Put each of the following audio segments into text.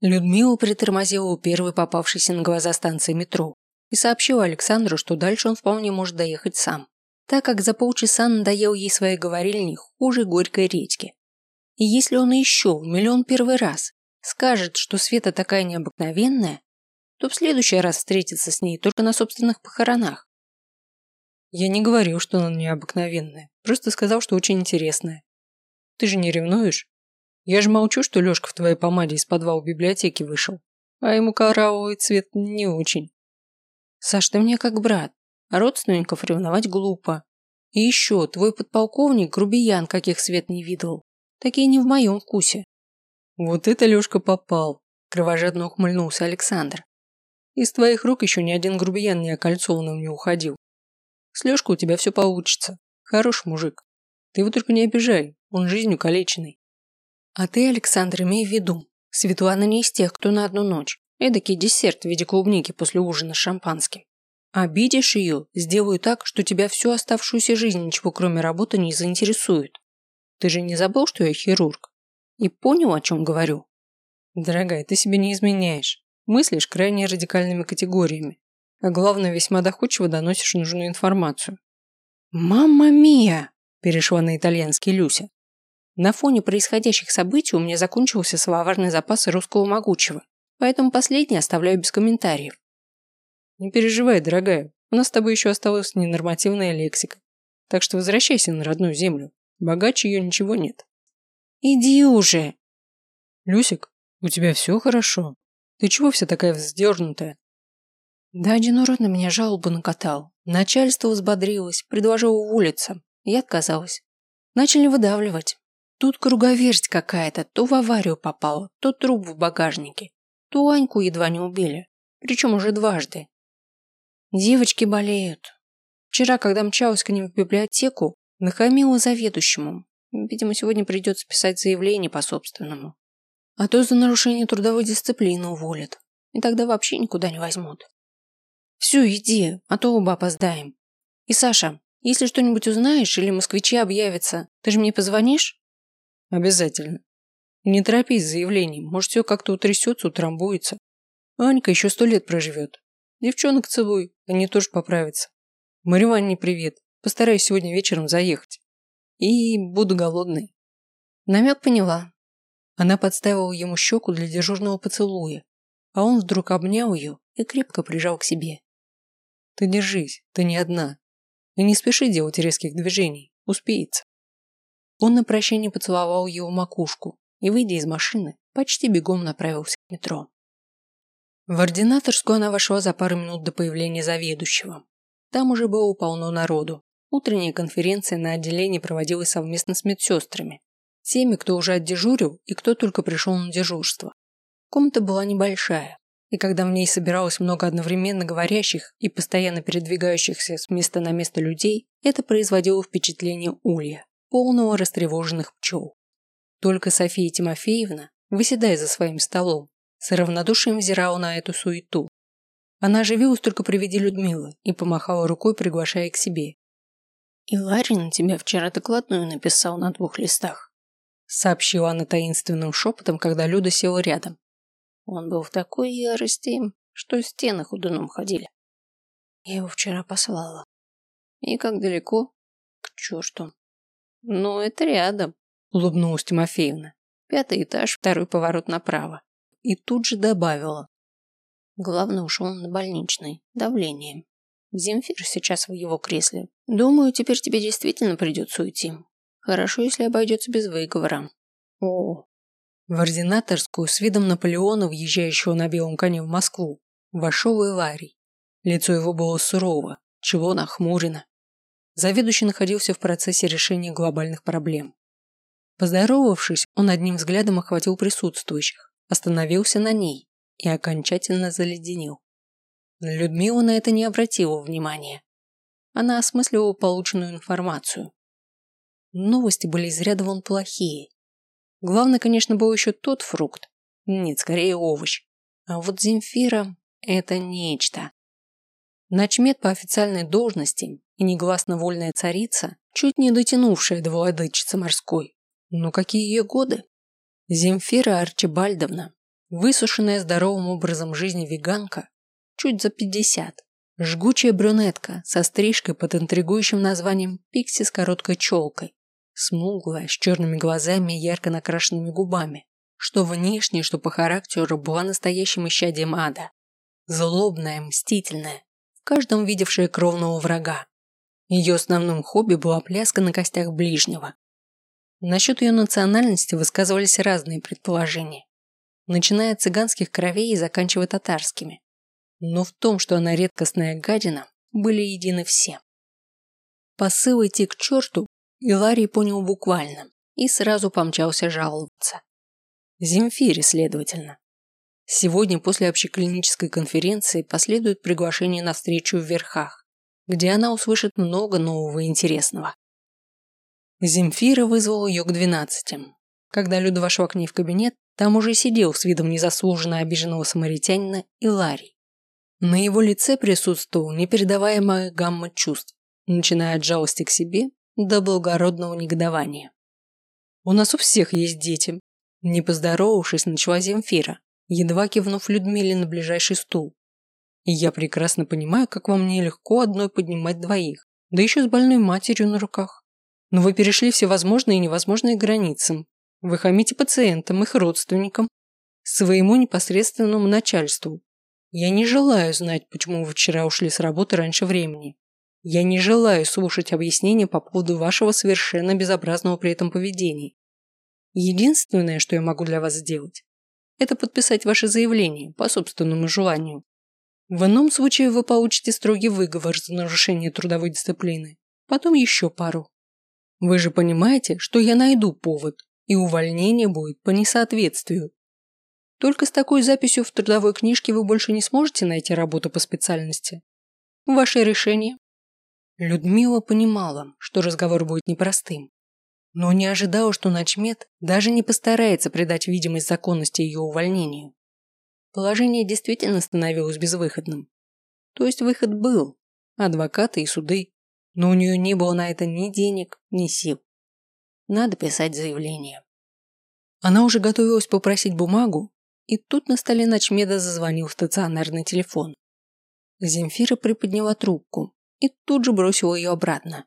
Людмила притормозила у первой попавшейся на глаза станции метро и сообщила Александру, что дальше он вполне может доехать сам, так как за полчаса надоел ей своей говорильни хуже горькой редьки. И если он еще в миллион первый раз скажет, что Света такая необыкновенная, то в следующий раз встретится с ней только на собственных похоронах. Я не говорил, что она необыкновенная, просто сказал, что очень интересная. Ты же не ревнуешь? Я же молчу, что Лешка в твоей помаде из подвала библиотеки вышел, а ему коралловый цвет не очень. Саш, ты мне как брат, родственников ревновать глупо. И еще, твой подполковник грубиян, каких свет не видел. Такие не в моем вкусе. Вот это Лешка попал, кровожадно ухмыльнулся Александр. Из твоих рук еще ни один грубиян не окольцованным не уходил. С Лешкой у тебя все получится. Хороший мужик. Ты его только не обижай, он жизнью калеченный. А ты, Александр, имей в виду, Светлана не из тех, кто на одну ночь. Эдакий десерт в виде клубники после ужина с шампанским. Обидишь ее, сделаю так, что тебя всю оставшуюся жизнь ничего кроме работы не заинтересует. Ты же не забыл, что я хирург? И понял, о чем говорю? Дорогая, ты себе не изменяешь. Мыслишь крайне радикальными категориями. А главное, весьма доходчиво доносишь нужную информацию. «Мамма мия!» – перешла на итальянский Люся. На фоне происходящих событий у меня закончился словарный запас русского могучего, поэтому последний оставляю без комментариев. Не переживай, дорогая, у нас с тобой еще осталась ненормативная лексика. Так что возвращайся на родную землю. Богаче ее ничего нет. Иди уже. Люсик, у тебя все хорошо. Ты чего вся такая вздернутая? Да один урод на меня жалобу накатал. Начальство взбодрилось, предложило уволиться. Я отказалась. Начали выдавливать. Тут круговерть какая-то, то в аварию попало, то труп в багажнике, то Аньку едва не убили, причем уже дважды. Девочки болеют. Вчера, когда мчалась к ним в библиотеку, нахамила заведующему. Видимо, сегодня придется писать заявление по собственному. А то за нарушение трудовой дисциплины уволят. И тогда вообще никуда не возьмут. Все, иди, а то оба опоздаем. И, Саша, если что-нибудь узнаешь или москвичи объявятся, ты же мне позвонишь? Обязательно. Не торопись с заявлением, может все как-то утрясется, утрамбуется. Анька еще сто лет проживет. Девчонок целуй, они тоже поправятся. Марье привет. Постараюсь сегодня вечером заехать. И буду голодной. Намек поняла. Она подставила ему щеку для дежурного поцелуя, а он вдруг обнял ее и крепко прижал к себе. Ты держись, ты не одна. И не спеши делать резких движений, успеется. Он на прощание поцеловал его макушку и, выйдя из машины, почти бегом направился к метро. В ординаторскую она вошла за пару минут до появления заведующего. Там уже было полно народу. Утренняя конференция на отделении проводилась совместно с медсестрами. Теми, кто уже отдежурил и кто только пришел на дежурство. Комната была небольшая, и когда в ней собиралось много одновременно говорящих и постоянно передвигающихся с места на место людей, это производило впечатление улья полного растревоженных пчел. Только София Тимофеевна, выседая за своим столом, с равнодушием взирала на эту суету. Она оживилась только при виде Людмилы и помахала рукой, приглашая к себе. «И Ларин тебя вчера докладную написал на двух листах», сообщила она таинственным шепотом, когда Люда села рядом. Он был в такой ярости, что стены худуном ходили. Я его вчера послала. И как далеко? К черту. «Ну, это рядом», – улыбнулась Тимофеевна. «Пятый этаж, второй поворот направо». И тут же добавила. Главное, ушел на больничный. Давлением. Земфир сейчас в его кресле. Думаю, теперь тебе действительно придется уйти. Хорошо, если обойдется без выговора. О. В ординаторскую с видом Наполеона, въезжающего на белом коне в Москву, вошел Иларий. Лицо его было сурово, чего нахмурено. Заведующий находился в процессе решения глобальных проблем. Поздоровавшись, он одним взглядом охватил присутствующих, остановился на ней и окончательно заледенел. Людмила на это не обратила внимания. Она осмысливала полученную информацию. Новости были из ряда вон плохие. Главное, конечно, был еще тот фрукт. Нет, скорее овощ. А вот Земфира – это нечто. Начмет по официальной должности и негласно вольная царица, чуть не дотянувшая до владычицы морской. Но какие ее годы? Земфира Арчибальдовна. Высушенная здоровым образом жизни веганка, чуть за 50. Жгучая брюнетка со стрижкой под интригующим названием «Пикси с короткой челкой». Смуглая, с черными глазами и ярко накрашенными губами, что внешне, что по характеру была настоящим исчадием ада. Злобная, мстительная, в каждом видевшая кровного врага. Ее основным хобби была пляска на костях ближнего. Насчет ее национальности высказывались разные предположения, начиная от цыганских кровей и заканчивая татарскими. Но в том, что она редкостная гадина, были едины все. Посыл идти к черту Иларий понял буквально и сразу помчался жаловаться. Земфире, следовательно. Сегодня после общеклинической конференции последует приглашение на встречу в Верхах, где она услышит много нового и интересного. Земфира вызвала ее к двенадцатим. Когда Люда вошла к ней в кабинет, там уже сидел с видом незаслуженно обиженного самаритянина Иларий. На его лице присутствовал непередаваемая гамма чувств, начиная от жалости к себе до благородного негодования. «У нас у всех есть дети», – не поздоровавшись, начала Земфира, едва кивнув Людмиле на ближайший стул. И я прекрасно понимаю, как вам нелегко одной поднимать двоих, да еще с больной матерью на руках. Но вы перешли все возможные и невозможные границы. Вы хамите пациентам, их родственникам, своему непосредственному начальству. Я не желаю знать, почему вы вчера ушли с работы раньше времени. Я не желаю слушать объяснения по поводу вашего совершенно безобразного при этом поведения. Единственное, что я могу для вас сделать, это подписать ваше заявление по собственному желанию. В ином случае вы получите строгий выговор за нарушение трудовой дисциплины, потом еще пару. Вы же понимаете, что я найду повод, и увольнение будет по несоответствию. Только с такой записью в трудовой книжке вы больше не сможете найти работу по специальности. Ваше решение. Людмила понимала, что разговор будет непростым но не ожидала, что начмет даже не постарается придать видимость законности ее увольнению. Положение действительно становилось безвыходным. То есть выход был – адвокаты и суды, но у нее не было на это ни денег, ни сил. Надо писать заявление. Она уже готовилась попросить бумагу, и тут на столе Ночмеда зазвонил стационарный телефон. Земфира приподняла трубку и тут же бросила ее обратно.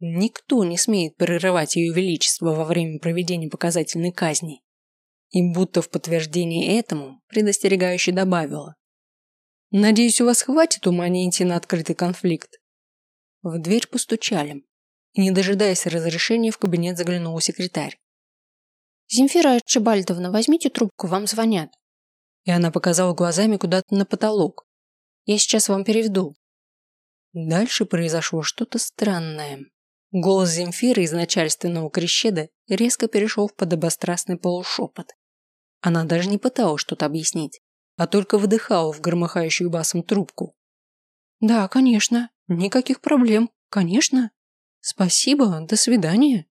Никто не смеет прерывать ее величество во время проведения показательной казни. И будто в подтверждение этому предостерегающе добавила. «Надеюсь, у вас хватит ума не идти на открытый конфликт?» В дверь постучали, и, не дожидаясь разрешения, в кабинет заглянула секретарь. «Земфира Чебальдовна, возьмите трубку, вам звонят». И она показала глазами куда-то на потолок. «Я сейчас вам переведу». Дальше произошло что-то странное. Голос Земфиры из начальственного крещеда резко перешел в подобострастный полушепот. Она даже не пыталась что-то объяснить, а только выдыхала в громыхающую басом трубку. «Да, конечно. Никаких проблем. Конечно. Спасибо. До свидания».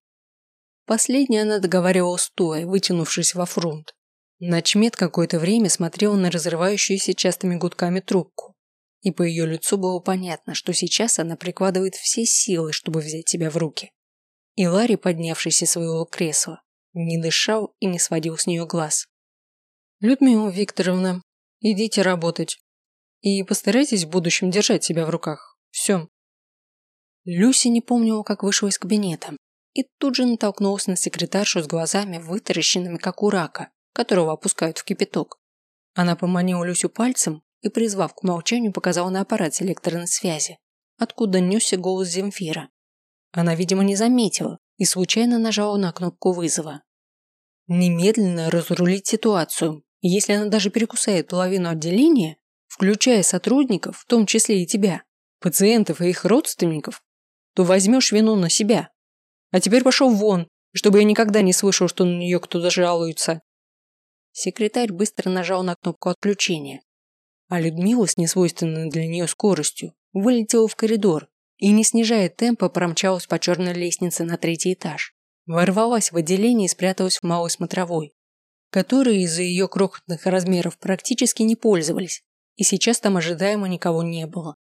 Последнее она договаривала стоя, вытянувшись во фронт. Начмет какое-то время смотрел на разрывающуюся частыми гудками трубку и по ее лицу было понятно, что сейчас она прикладывает все силы, чтобы взять себя в руки. И Ларри, поднявшийся из своего кресла, не дышал и не сводил с нее глаз. «Людмила Викторовна, идите работать. И постарайтесь в будущем держать себя в руках. Все». Люси не помнила, как вышла из кабинета, и тут же натолкнулась на секретаршу с глазами, вытаращенными, как у рака, которого опускают в кипяток. Она поманила Люсю пальцем, и, призвав к молчанию, показала на аппарат электронной связи, откуда несся голос Земфира. Она, видимо, не заметила и случайно нажала на кнопку вызова. Немедленно разрулить ситуацию. Если она даже перекусает половину отделения, включая сотрудников, в том числе и тебя, пациентов и их родственников, то возьмешь вину на себя. А теперь пошел вон, чтобы я никогда не слышал, что на нее кто-то жалуется. Секретарь быстро нажал на кнопку отключения, а Людмила с несвойственной для нее скоростью вылетела в коридор и, не снижая темпа, промчалась по черной лестнице на третий этаж. Ворвалась в отделение и спряталась в малой смотровой, которые из-за ее крохотных размеров практически не пользовались, и сейчас там ожидаемо никого не было.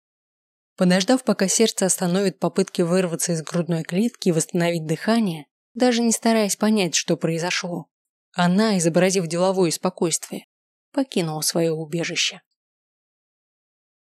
Подождав, пока сердце остановит попытки вырваться из грудной клетки и восстановить дыхание, даже не стараясь понять, что произошло, она, изобразив деловое спокойствие, покинул свое убежище.